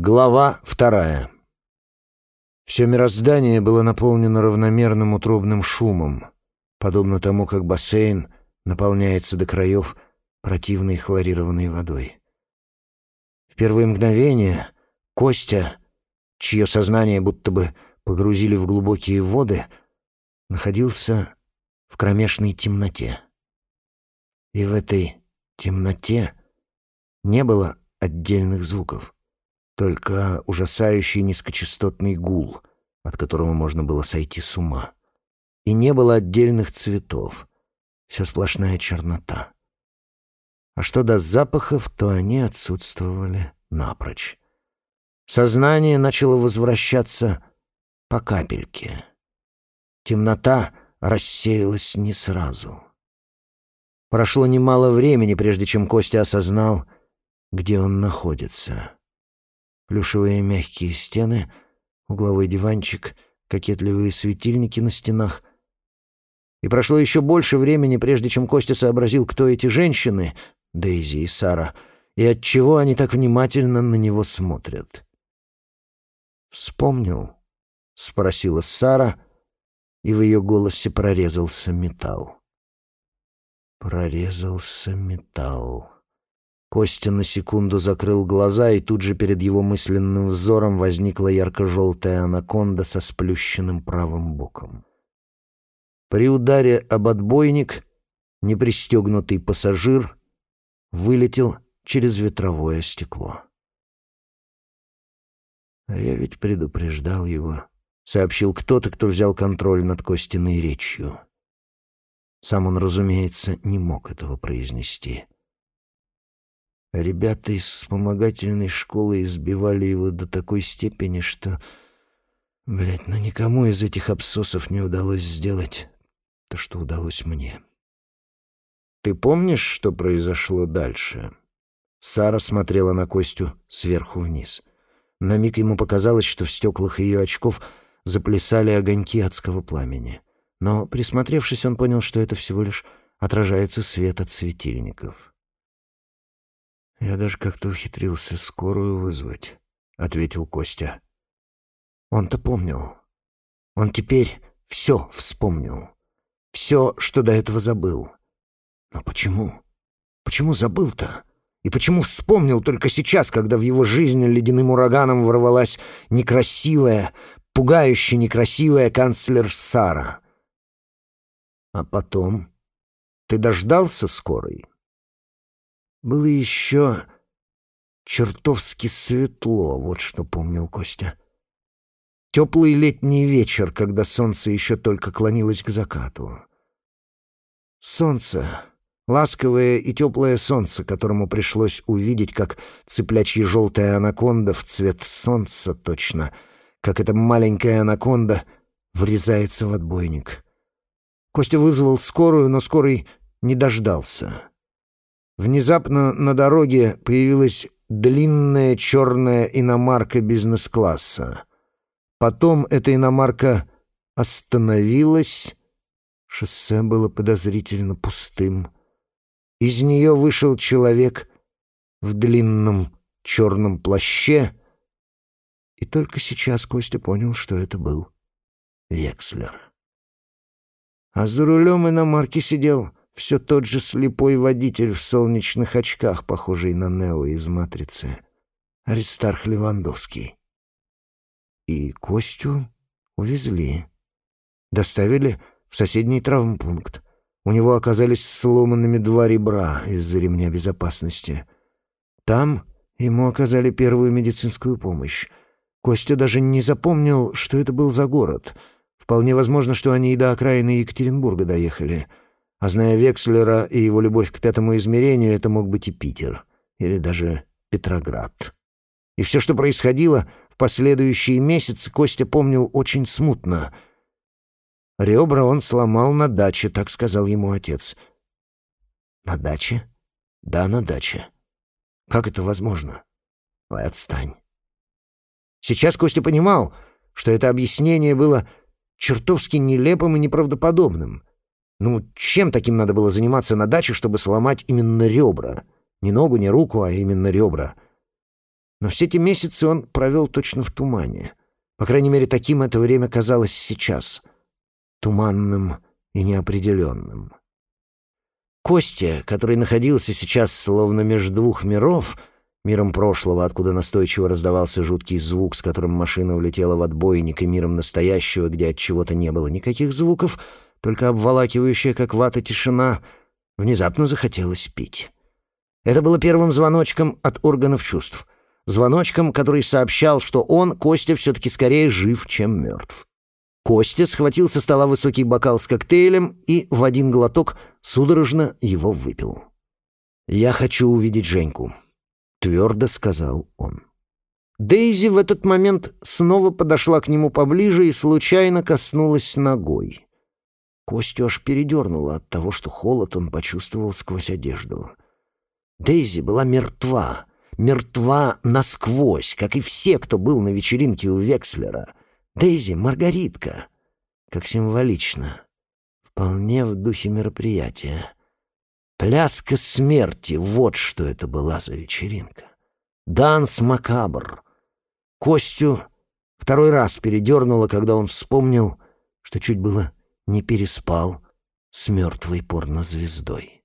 Глава вторая. Все мироздание было наполнено равномерным утробным шумом, подобно тому, как бассейн наполняется до краев противной хлорированной водой. В первые мгновения Костя, чье сознание будто бы погрузили в глубокие воды, находился в кромешной темноте. И в этой темноте не было отдельных звуков — только ужасающий низкочастотный гул, от которого можно было сойти с ума. И не было отдельных цветов, все сплошная чернота. А что до запахов, то они отсутствовали напрочь. Сознание начало возвращаться по капельке. Темнота рассеялась не сразу. Прошло немало времени, прежде чем Костя осознал, где он находится плюшевые мягкие стены, угловой диванчик, кокетливые светильники на стенах. И прошло еще больше времени, прежде чем Костя сообразил, кто эти женщины, Дейзи и Сара, и отчего они так внимательно на него смотрят. «Вспомнил?» — спросила Сара, и в ее голосе прорезался металл. Прорезался металл. Костя на секунду закрыл глаза, и тут же перед его мысленным взором возникла ярко-желтая анаконда со сплющенным правым боком. При ударе об отбойник непристегнутый пассажир вылетел через ветровое стекло. «А я ведь предупреждал его», — сообщил кто-то, кто взял контроль над Костиной речью. Сам он, разумеется, не мог этого произнести. — Ребята из вспомогательной школы избивали его до такой степени, что... Блядь, ну никому из этих абсосов не удалось сделать то, что удалось мне. «Ты помнишь, что произошло дальше?» Сара смотрела на Костю сверху вниз. На миг ему показалось, что в стеклах ее очков заплясали огоньки адского пламени. Но, присмотревшись, он понял, что это всего лишь отражается свет от светильников. «Я даже как-то ухитрился скорую вызвать», — ответил Костя. Он-то помнил. Он теперь все вспомнил. Все, что до этого забыл. Но почему? Почему забыл-то? И почему вспомнил только сейчас, когда в его жизнь ледяным ураганом ворвалась некрасивая, пугающе некрасивая канцлер Сара? А потом... Ты дождался скорой? Было еще чертовски светло, вот что помнил Костя. Теплый летний вечер, когда солнце еще только клонилось к закату. Солнце, ласковое и теплое солнце, которому пришлось увидеть, как цыплячья желтая анаконда в цвет солнца точно, как эта маленькая анаконда врезается в отбойник. Костя вызвал скорую, но скорый не дождался. Внезапно на дороге появилась длинная черная иномарка бизнес-класса. Потом эта иномарка остановилась. Шоссе было подозрительно пустым. Из нее вышел человек в длинном черном плаще, и только сейчас Костя понял, что это был Векслер. А за рулем иномарки сидел все тот же слепой водитель в солнечных очках, похожий на Нео из «Матрицы». Аристарх Левандовский. И Костю увезли. Доставили в соседний травмпункт. У него оказались сломанными два ребра из-за ремня безопасности. Там ему оказали первую медицинскую помощь. Костя даже не запомнил, что это был за город. Вполне возможно, что они и до окраины Екатеринбурга доехали — а зная Векслера и его любовь к пятому измерению, это мог быть и Питер, или даже Петроград. И все, что происходило в последующие месяцы, Костя помнил очень смутно. Ребра он сломал на даче, так сказал ему отец. «На даче?» «Да, на даче. Как это возможно?» «Ой, отстань». Сейчас Костя понимал, что это объяснение было чертовски нелепым и неправдоподобным — ну, чем таким надо было заниматься на даче, чтобы сломать именно ребра? Не ногу, не руку, а именно ребра. Но все эти месяцы он провел точно в тумане. По крайней мере, таким это время казалось сейчас. Туманным и неопределенным. Костя, который находился сейчас словно между двух миров, миром прошлого, откуда настойчиво раздавался жуткий звук, с которым машина улетела в отбойник, и миром настоящего, где от чего-то не было никаких звуков, только обволакивающая, как вата, тишина, внезапно захотелось пить. Это было первым звоночком от органов чувств. Звоночком, который сообщал, что он, Костя, все-таки скорее жив, чем мертв. Костя схватил со стола высокий бокал с коктейлем и в один глоток судорожно его выпил. «Я хочу увидеть Женьку», — твердо сказал он. Дейзи в этот момент снова подошла к нему поближе и случайно коснулась ногой. Костю аж передернуло от того, что холод он почувствовал сквозь одежду. Дейзи была мертва, мертва насквозь, как и все, кто был на вечеринке у Векслера. Дейзи — Маргаритка. Как символично. Вполне в духе мероприятия. Пляска смерти — вот что это была за вечеринка. Данс макабр. Костю второй раз передернуло, когда он вспомнил, что чуть было не переспал с мертвой порнозвездой.